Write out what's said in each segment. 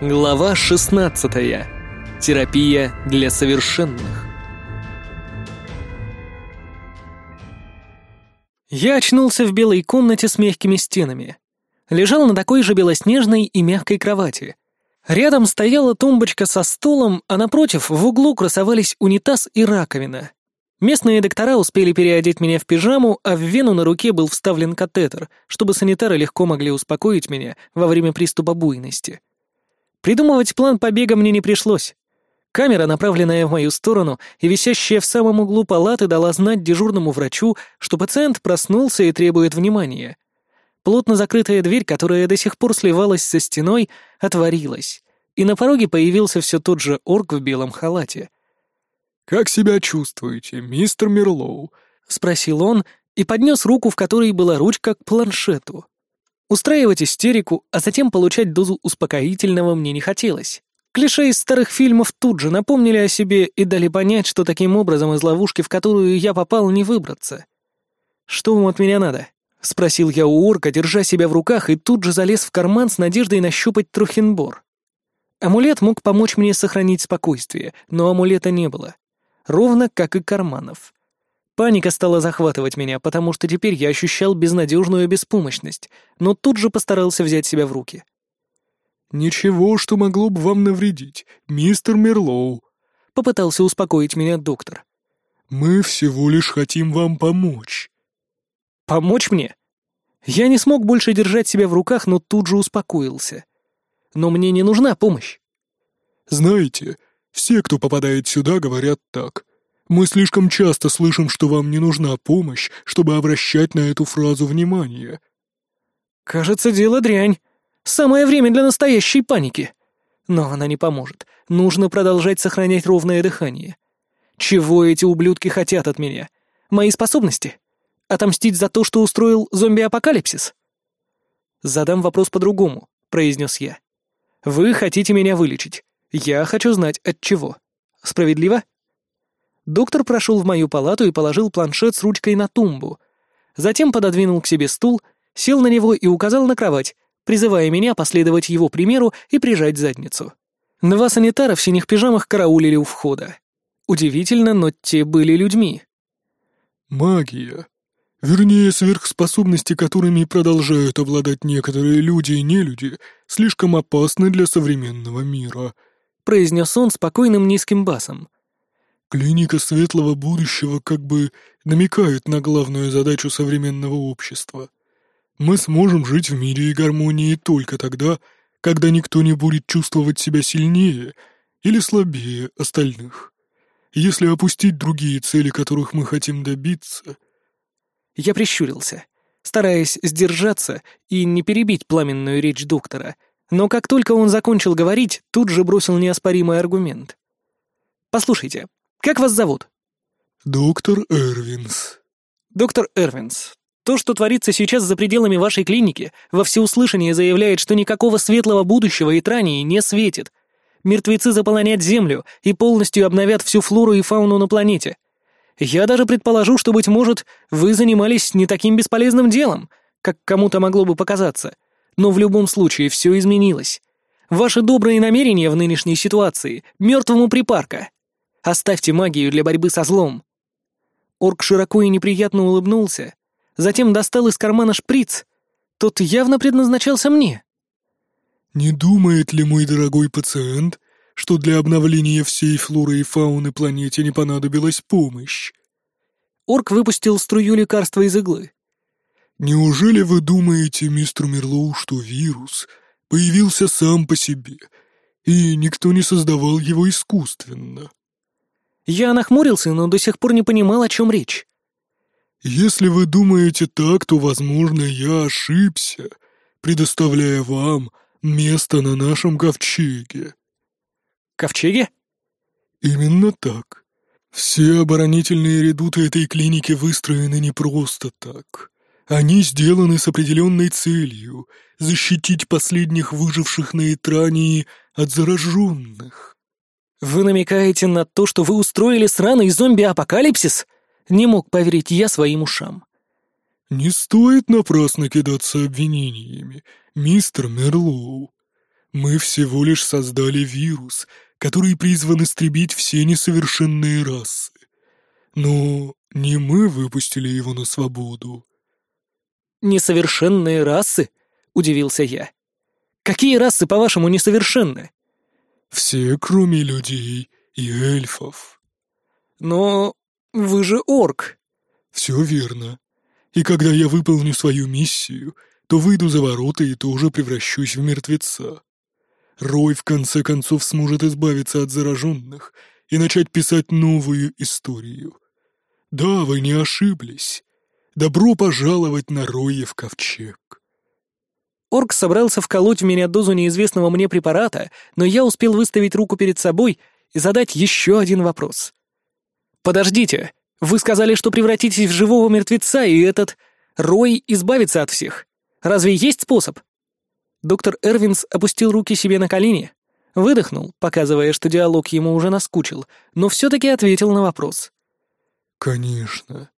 Глава 16. Терапия для совершенных. Я очнулся в белой комнате с мягкими стенами. Лежал на такой же белоснежной и мягкой кровати. Рядом стояла тумбочка со столом, а напротив в углу красовались унитаз и раковина. Местные доктора успели переодеть меня в пижаму, а в вену на руке был вставлен катетер, чтобы санитары легко могли успокоить меня во время приступа буйности. Придумывать план побега мне не пришлось. Камера, направленная в мою сторону и висящая в самом углу палаты, дала знать дежурному врачу, что пациент проснулся и требует внимания. Плотно закрытая дверь, которая до сих пор сливалась со стеной, отворилась, и на пороге появился все тот же орк в белом халате. «Как себя чувствуете, мистер Мерлоу?» — спросил он и поднес руку, в которой была ручка, к планшету. Устраивать истерику, а затем получать дозу успокоительного мне не хотелось. Клише из старых фильмов тут же напомнили о себе и дали понять, что таким образом из ловушки, в которую я попал, не выбраться. «Что вам от меня надо?» — спросил я у орка, держа себя в руках, и тут же залез в карман с надеждой нащупать трухинбор. Амулет мог помочь мне сохранить спокойствие, но амулета не было. Ровно как и карманов. Паника стала захватывать меня, потому что теперь я ощущал безнадежную беспомощность, но тут же постарался взять себя в руки. «Ничего, что могло бы вам навредить, мистер Мерлоу», — попытался успокоить меня доктор. «Мы всего лишь хотим вам помочь». «Помочь мне?» Я не смог больше держать себя в руках, но тут же успокоился. «Но мне не нужна помощь». «Знаете, все, кто попадает сюда, говорят так», мы слишком часто слышим, что вам не нужна помощь, чтобы обращать на эту фразу внимание». «Кажется, дело дрянь. Самое время для настоящей паники. Но она не поможет. Нужно продолжать сохранять ровное дыхание. Чего эти ублюдки хотят от меня? Мои способности? Отомстить за то, что устроил зомби-апокалипсис?» «Задам вопрос по-другому», — произнес я. «Вы хотите меня вылечить. Я хочу знать, от чего. Справедливо?» Доктор прошел в мою палату и положил планшет с ручкой на тумбу. Затем пододвинул к себе стул, сел на него и указал на кровать, призывая меня последовать его примеру и прижать задницу. Два санитара в синих пижамах караулили у входа. Удивительно, но те были людьми. «Магия. Вернее, сверхспособности, которыми продолжают обладать некоторые люди и нелюди, слишком опасны для современного мира», — произнес он спокойным низким басом — Клиника светлого будущего как бы намекает на главную задачу современного общества. Мы сможем жить в мире и гармонии только тогда, когда никто не будет чувствовать себя сильнее или слабее остальных. Если опустить другие цели, которых мы хотим добиться... Я прищурился, стараясь сдержаться и не перебить пламенную речь доктора, но как только он закончил говорить, тут же бросил неоспоримый аргумент. «Послушайте, как вас зовут?» «Доктор Эрвинс». «Доктор Эрвинс, то, что творится сейчас за пределами вашей клиники, во всеуслышание заявляет, что никакого светлого будущего Итрании не светит. Мертвецы заполонят Землю и полностью обновят всю флору и фауну на планете. Я даже предположу, что, быть может, вы занимались не таким бесполезным делом, как кому-то могло бы показаться. Но в любом случае все изменилось. Ваши добрые намерения в нынешней ситуации — мертвому припарка. Оставьте магию для борьбы со злом!» Орк широко и неприятно улыбнулся, затем достал из кармана шприц. Тот явно предназначался мне. «Не думает ли мой дорогой пациент, что для обновления всей флоры и фауны планете не понадобилась помощь?» Орк выпустил струю лекарства из иглы. «Неужели вы думаете, мистер Мерлоу, что вирус появился сам по себе, и никто не создавал его искусственно?» Я нахмурился, но до сих пор не понимал, о чем речь. «Если вы думаете так, то, возможно, я ошибся, предоставляя вам место на нашем ковчеге». «Ковчеге?» «Именно так. Все оборонительные редуты этой клиники выстроены не просто так. Они сделаны с определенной целью — защитить последних выживших на Итрании от зараженных. Вы намекаете на то, что вы устроили сраный зомби-апокалипсис? Не мог поверить я своим ушам. Не стоит напрасно кидаться обвинениями, мистер Мерлоу. Мы всего лишь создали вирус, который призван истребить все несовершенные расы. Но не мы выпустили его на свободу. «Несовершенные расы?» — удивился я. «Какие расы, по-вашему, несовершенны?» Все, кроме людей и эльфов. Но вы же орк. Все верно. И когда я выполню свою миссию, то выйду за ворота и тоже превращусь в мертвеца. Рой в конце концов сможет избавиться от зараженных и начать писать новую историю. Да, вы не ошиблись. Добро пожаловать на Роев ковчег. Орк собрался вколоть в меня дозу неизвестного мне препарата, но я успел выставить руку перед собой и задать еще один вопрос. «Подождите, вы сказали, что превратитесь в живого мертвеца, и этот рой избавится от всех. Разве есть способ?» Доктор Эрвинс опустил руки себе на колени, выдохнул, показывая, что диалог ему уже наскучил, но все-таки ответил на вопрос. «Конечно.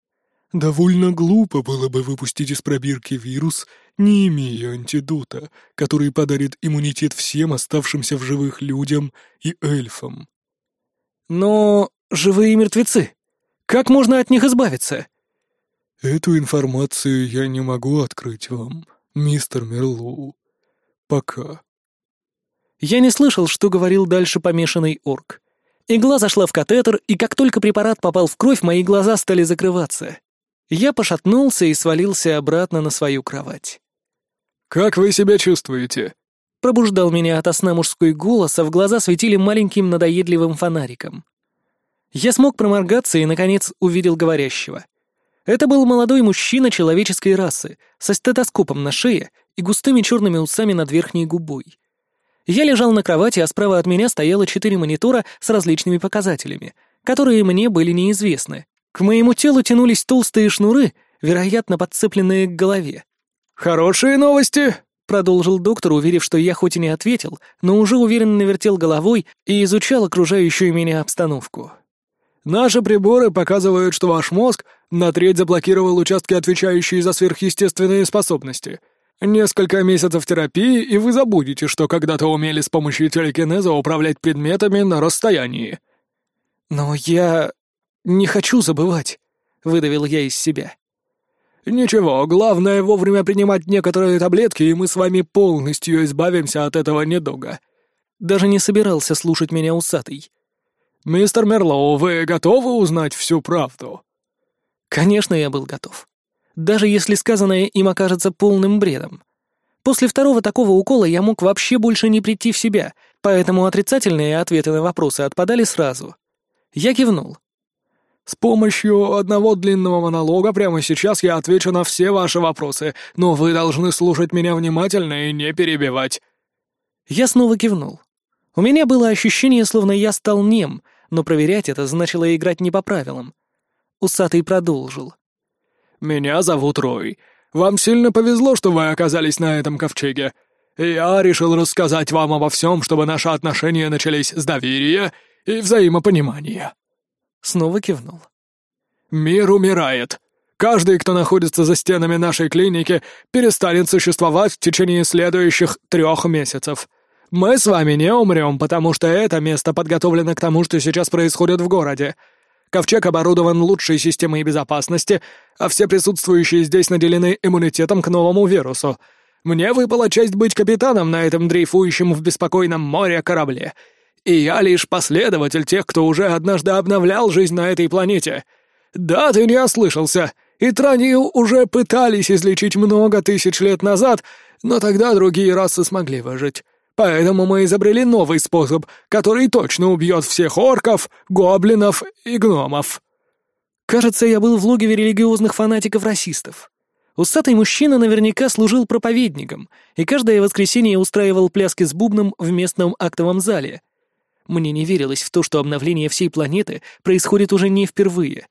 Довольно глупо было бы выпустить из пробирки вирус, не имея антидота, который подарит иммунитет всем оставшимся в живых людям и эльфам. Но живые мертвецы. Как можно от них избавиться? Эту информацию я не могу открыть вам, мистер Мерлоу. Пока. Я не слышал, что говорил дальше помешанный орк. Игла зашла в катетер, и как только препарат попал в кровь, мои глаза стали закрываться. Я пошатнулся и свалился обратно на свою кровать. «Как вы себя чувствуете?» Пробуждал меня от сна мужской голос, а в глаза светили маленьким надоедливым фонариком. Я смог проморгаться и, наконец, увидел говорящего. Это был молодой мужчина человеческой расы, со стетоскопом на шее и густыми черными усами над верхней губой. Я лежал на кровати, а справа от меня стояло четыре монитора с различными показателями, которые мне были неизвестны. К моему телу тянулись толстые шнуры, вероятно, подцепленные к голове. «Хорошие новости!» — продолжил доктор, уверив, что я хоть и не ответил, но уже уверенно вертел головой и изучал окружающую меня обстановку. «Наши приборы показывают, что ваш мозг на треть заблокировал участки, отвечающие за сверхъестественные способности. Несколько месяцев терапии, и вы забудете, что когда-то умели с помощью телекинеза управлять предметами на расстоянии». «Но я...» «Не хочу забывать», — выдавил я из себя. «Ничего, главное вовремя принимать некоторые таблетки, и мы с вами полностью избавимся от этого недуга». Даже не собирался слушать меня усатый. «Мистер Мерлоу, вы готовы узнать всю правду?» Конечно, я был готов. Даже если сказанное им окажется полным бредом. После второго такого укола я мог вообще больше не прийти в себя, поэтому отрицательные ответы на вопросы отпадали сразу. Я кивнул. С помощью одного длинного монолога прямо сейчас я отвечу на все ваши вопросы, но вы должны слушать меня внимательно и не перебивать». Я снова кивнул. У меня было ощущение, словно я стал нем, но проверять это значило играть не по правилам. Усатый продолжил. «Меня зовут Рой. Вам сильно повезло, что вы оказались на этом ковчеге. Я решил рассказать вам обо всем, чтобы наши отношения начались с доверия и взаимопонимания». Снова кивнул. «Мир умирает. Каждый, кто находится за стенами нашей клиники, перестанет существовать в течение следующих трех месяцев. Мы с вами не умрем, потому что это место подготовлено к тому, что сейчас происходит в городе. Ковчег оборудован лучшей системой безопасности, а все присутствующие здесь наделены иммунитетом к новому вирусу. Мне выпала честь быть капитаном на этом дрейфующем в беспокойном море корабле, и я лишь последователь тех, кто уже однажды обновлял жизнь на этой планете. Да, ты не ослышался. И Транил уже пытались излечить много тысяч лет назад, но тогда другие расы смогли выжить. Поэтому мы изобрели новый способ, который точно убьет всех орков, гоблинов и гномов. Кажется, я был в логове религиозных фанатиков-расистов. Усатый мужчина наверняка служил проповедником и каждое воскресенье устраивал пляски с бубном в местном актовом зале, мне не верилось в то, что обновление всей планеты происходит уже не впервые.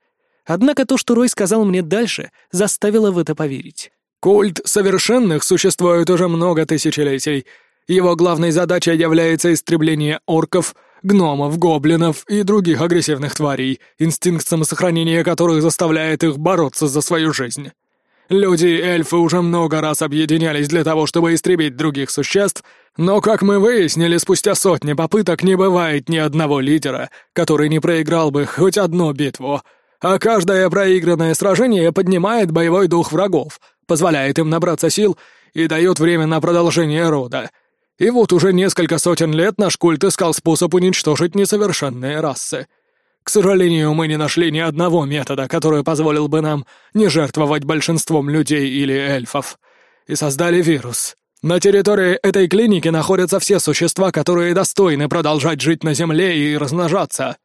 Однако то, что Рой сказал мне дальше, заставило в это поверить. «Культ совершенных существует уже много тысячелетий. Его главной задачей является истребление орков, гномов, гоблинов и других агрессивных тварей, инстинкт самосохранения которых заставляет их бороться за свою жизнь». Люди, эльфы уже много раз объединялись для того, чтобы истребить других существ, но, как мы выяснили, спустя сотни попыток не бывает ни одного лидера, который не проиграл бы хоть одну битву. А каждое проигранное сражение поднимает боевой дух врагов, позволяет им набраться сил и дает время на продолжение рода. И вот уже несколько сотен лет наш культ искал способ уничтожить несовершенные расы — к сожалению, мы не нашли ни одного метода, который позволил бы нам не жертвовать большинством людей или эльфов. И создали вирус. На территории этой клиники находятся все существа, которые достойны продолжать жить на Земле и размножаться.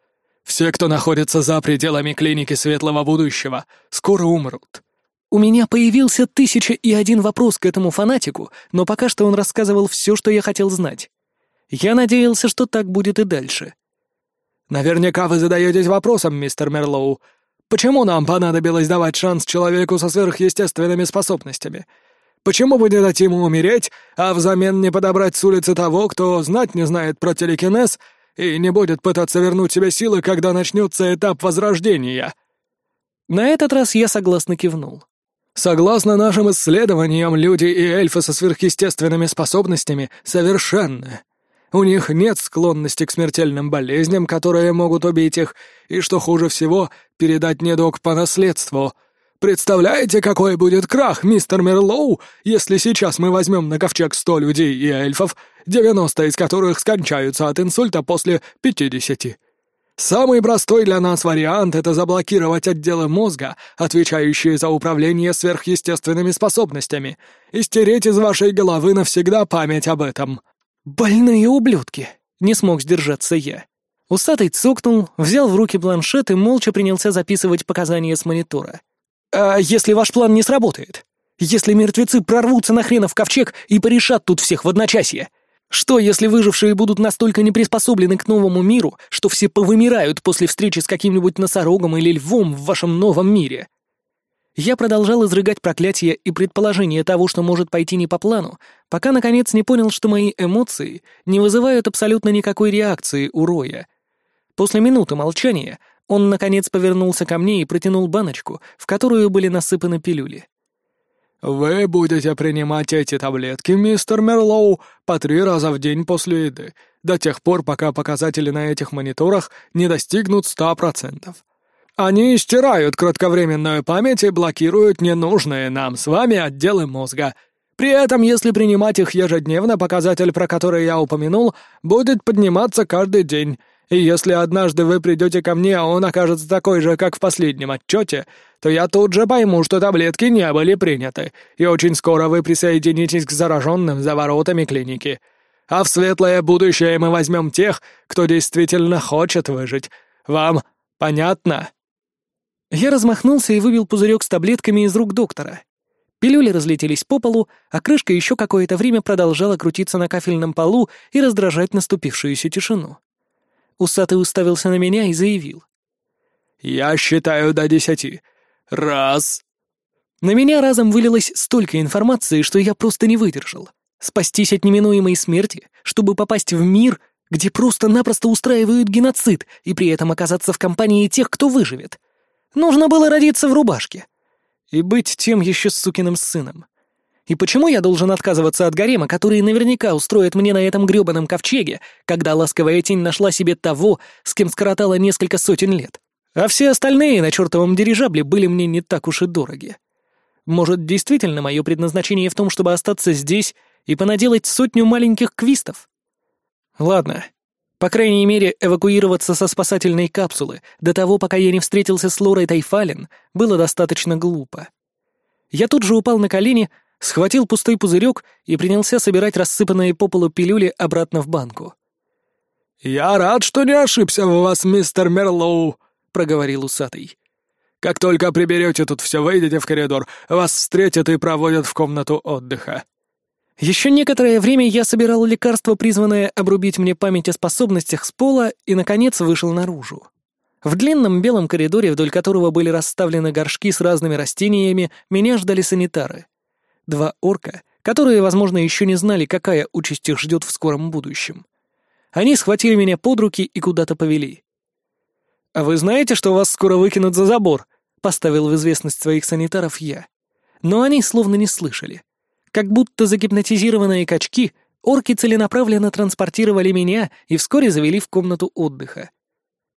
Все, кто находится за пределами клиники светлого будущего, скоро умрут. У меня появился тысяча и один вопрос к этому фанатику, но пока что он рассказывал все, что я хотел знать. Я надеялся, что так будет и дальше. Наверняка вы задаетесь вопросом, мистер Мерлоу, почему нам понадобилось давать шанс человеку со сверхъестественными способностями? Почему бы не дать ему умереть, а взамен не подобрать с улицы того, кто знать не знает про телекинез и не будет пытаться вернуть себе силы, когда начнется этап возрождения?» На этот раз я согласно кивнул. Согласно нашим исследованиям, люди и эльфы со сверхъестественными способностями совершенны. У них нет склонности к смертельным болезням, которые могут убить их, и, что хуже всего, передать недуг по наследству. Представляете, какой будет крах, мистер Мерлоу, если сейчас мы возьмем на ковчег сто людей и эльфов, девяносто из которых скончаются от инсульта после пятидесяти? Самый простой для нас вариант — это заблокировать отделы мозга, отвечающие за управление сверхъестественными способностями, и стереть из вашей головы навсегда память об этом. «Больные ублюдки!» Не смог сдержаться я. Усатый цокнул, взял в руки планшет и молча принялся записывать показания с монитора. «А если ваш план не сработает? Если мертвецы прорвутся на в ковчег и порешат тут всех в одночасье? Что, если выжившие будут настолько неприспособлены к новому миру, что все повымирают после встречи с каким-нибудь носорогом или львом в вашем новом мире?» Я продолжал изрыгать проклятие и предположение того, что может пойти не по плану, пока, наконец, не понял, что мои эмоции не вызывают абсолютно никакой реакции у Роя. После минуты молчания он, наконец, повернулся ко мне и протянул баночку, в которую были насыпаны пилюли. «Вы будете принимать эти таблетки, мистер Мерлоу, по три раза в день после еды, до тех пор, пока показатели на этих мониторах не достигнут ста процентов. Они стирают кратковременную память и блокируют ненужные нам с вами отделы мозга. При этом, если принимать их ежедневно, показатель, про который я упомянул, будет подниматься каждый день. И если однажды вы придете ко мне, а он окажется такой же, как в последнем отчете, то я тут же пойму, что таблетки не были приняты, и очень скоро вы присоединитесь к зараженным за воротами клиники. А в светлое будущее мы возьмем тех, кто действительно хочет выжить. Вам понятно?» Я размахнулся и выбил пузырек с таблетками из рук доктора. Пилюли разлетелись по полу, а крышка еще какое-то время продолжала крутиться на кафельном полу и раздражать наступившуюся тишину. Усатый уставился на меня и заявил. «Я считаю до десяти. Раз...» На меня разом вылилось столько информации, что я просто не выдержал. Спастись от неминуемой смерти, чтобы попасть в мир, где просто-напросто устраивают геноцид и при этом оказаться в компании тех, кто выживет — Нужно было родиться в рубашке. И быть тем еще сукиным сыном. И почему я должен отказываться от гарема, который наверняка устроит мне на этом грёбаном ковчеге, когда ласковая тень нашла себе того, с кем скоротала несколько сотен лет? А все остальные на чертовом дирижабле были мне не так уж и дороги. Может, действительно мое предназначение в том, чтобы остаться здесь и понаделать сотню маленьких квистов? Ладно, по крайней мере, эвакуироваться со спасательной капсулы до того, пока я не встретился с Лорой Тайфален, было достаточно глупо. Я тут же упал на колени, схватил пустой пузырек и принялся собирать рассыпанные по полу пилюли обратно в банку. «Я рад, что не ошибся в вас, мистер Мерлоу», — проговорил усатый. «Как только приберете тут все, выйдете в коридор, вас встретят и проводят в комнату отдыха. Еще некоторое время я собирал лекарство, призванное обрубить мне память о способностях с пола, и, наконец, вышел наружу. В длинном белом коридоре, вдоль которого были расставлены горшки с разными растениями, меня ждали санитары. Два орка, которые, возможно, еще не знали, какая участь их ждет в скором будущем. Они схватили меня под руки и куда-то повели. «А вы знаете, что вас скоро выкинут за забор?» — поставил в известность своих санитаров я. Но они словно не слышали — как будто загипнотизированные качки, орки целенаправленно транспортировали меня и вскоре завели в комнату отдыха.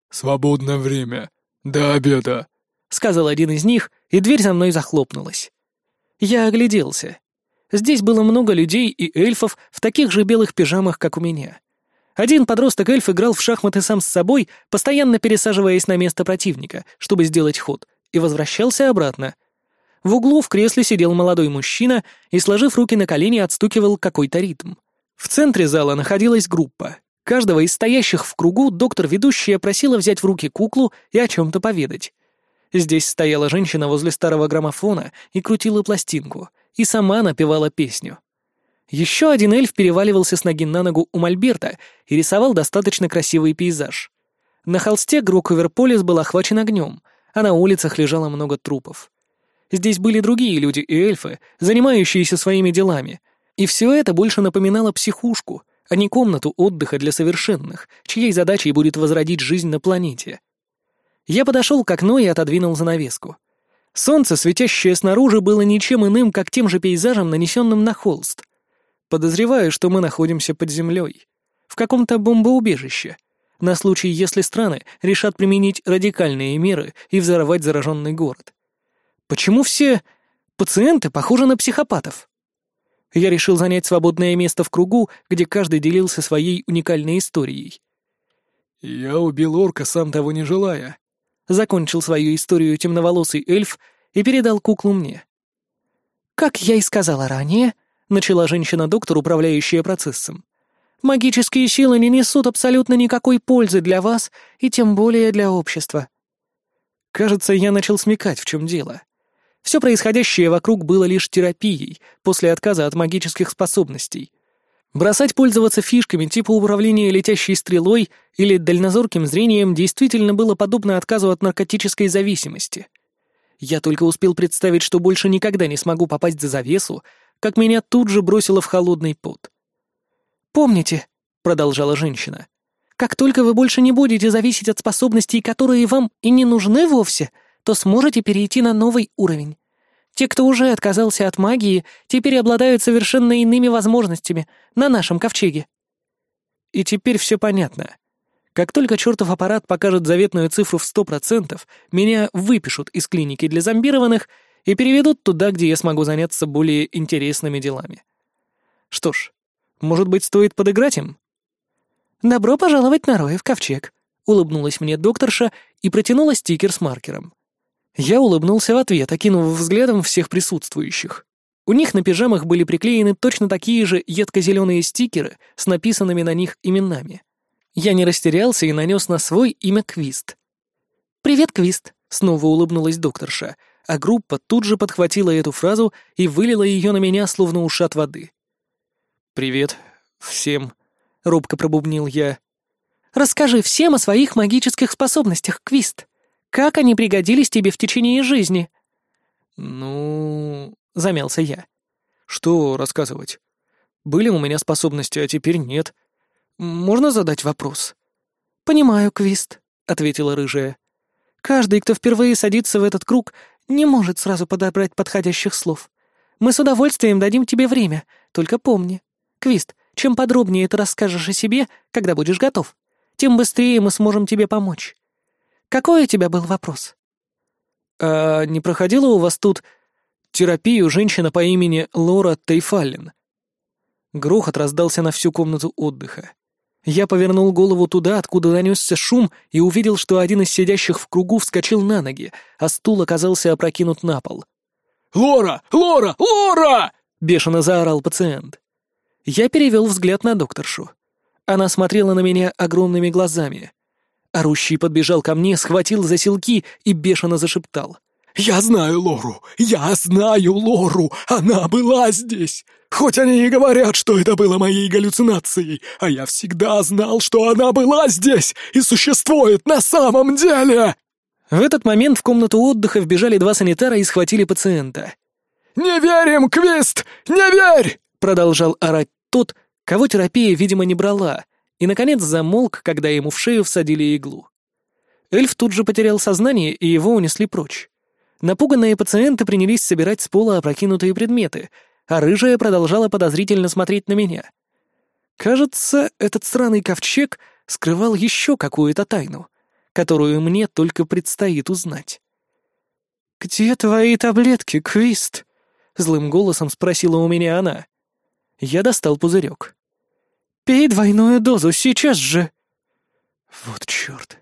«Свободное время. До обеда», — сказал один из них, и дверь за мной захлопнулась. Я огляделся. Здесь было много людей и эльфов в таких же белых пижамах, как у меня. Один подросток-эльф играл в шахматы сам с собой, постоянно пересаживаясь на место противника, чтобы сделать ход, и возвращался обратно, в углу в кресле сидел молодой мужчина и, сложив руки на колени, отстукивал какой-то ритм. В центре зала находилась группа. Каждого из стоящих в кругу доктор-ведущая просила взять в руки куклу и о чем-то поведать. Здесь стояла женщина возле старого граммофона и крутила пластинку, и сама напевала песню. Еще один эльф переваливался с ноги на ногу у Мольберта и рисовал достаточно красивый пейзаж. На холсте Грок Оверполис был охвачен огнем, а на улицах лежало много трупов. Здесь были другие люди и эльфы, занимающиеся своими делами. И все это больше напоминало психушку, а не комнату отдыха для совершенных, чьей задачей будет возродить жизнь на планете. Я подошел к окну и отодвинул занавеску. Солнце, светящее снаружи, было ничем иным, как тем же пейзажем, нанесенным на холст. Подозреваю, что мы находимся под землей. В каком-то бомбоубежище. На случай, если страны решат применить радикальные меры и взорвать зараженный город. Почему все пациенты похожи на психопатов? Я решил занять свободное место в кругу, где каждый делился своей уникальной историей. «Я убил орка, сам того не желая», — закончил свою историю темноволосый эльф и передал куклу мне. «Как я и сказала ранее», — начала женщина-доктор, управляющая процессом, «магические силы не несут абсолютно никакой пользы для вас и тем более для общества». Кажется, я начал смекать, в чем дело. Все происходящее вокруг было лишь терапией после отказа от магических способностей. Бросать пользоваться фишками типа управления летящей стрелой или дальнозорким зрением действительно было подобно отказу от наркотической зависимости. Я только успел представить, что больше никогда не смогу попасть за завесу, как меня тут же бросило в холодный пот. «Помните», — продолжала женщина, — «как только вы больше не будете зависеть от способностей, которые вам и не нужны вовсе», — то сможете перейти на новый уровень. Те, кто уже отказался от магии, теперь обладают совершенно иными возможностями на нашем ковчеге. И теперь все понятно. Как только чертов аппарат покажет заветную цифру в 100%, меня выпишут из клиники для зомбированных и переведут туда, где я смогу заняться более интересными делами. Что ж, может быть, стоит подыграть им? «Добро пожаловать на Роев ковчег», — улыбнулась мне докторша и протянула стикер с маркером. Я улыбнулся в ответ, окинув взглядом всех присутствующих. У них на пижамах были приклеены точно такие же едко-зеленые стикеры с написанными на них именами. Я не растерялся и нанес на свой имя Квист. «Привет, Квист», — снова улыбнулась докторша, а группа тут же подхватила эту фразу и вылила ее на меня, словно ушат воды. «Привет всем», — робко пробубнил я. «Расскажи всем о своих магических способностях, Квист», как они пригодились тебе в течение жизни?» «Ну...» — замялся я. «Что рассказывать? Были у меня способности, а теперь нет. Можно задать вопрос?» «Понимаю, Квист», — ответила рыжая. «Каждый, кто впервые садится в этот круг, не может сразу подобрать подходящих слов. Мы с удовольствием дадим тебе время, только помни. Квист, чем подробнее ты расскажешь о себе, когда будешь готов, тем быстрее мы сможем тебе помочь. Какой у тебя был вопрос?» «А не проходила у вас тут терапию женщина по имени Лора Тейфаллин?» Грохот раздался на всю комнату отдыха. Я повернул голову туда, откуда донесся шум, и увидел, что один из сидящих в кругу вскочил на ноги, а стул оказался опрокинут на пол. «Лора! Лора! Лора!» — бешено заорал пациент. Я перевел взгляд на докторшу. Она смотрела на меня огромными глазами. Орущий подбежал ко мне, схватил за селки и бешено зашептал. «Я знаю Лору! Я знаю Лору! Она была здесь! Хоть они и говорят, что это было моей галлюцинацией, а я всегда знал, что она была здесь и существует на самом деле!» В этот момент в комнату отдыха вбежали два санитара и схватили пациента. «Не верим, Квист! Не верь!» — продолжал орать тот, кого терапия, видимо, не брала, и, наконец, замолк, когда ему в шею всадили иглу. Эльф тут же потерял сознание, и его унесли прочь. Напуганные пациенты принялись собирать с пола опрокинутые предметы, а рыжая продолжала подозрительно смотреть на меня. Кажется, этот странный ковчег скрывал еще какую-то тайну, которую мне только предстоит узнать. «Где твои таблетки, Квист?» — злым голосом спросила у меня она. Я достал пузырек. Пей двойную дозу сейчас же!» «Вот черт!»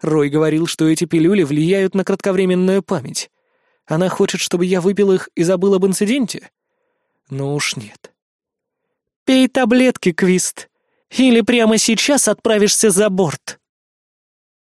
Рой говорил, что эти пилюли влияют на кратковременную память. Она хочет, чтобы я выпил их и забыл об инциденте? Ну уж нет. «Пей таблетки, Квист, или прямо сейчас отправишься за борт!»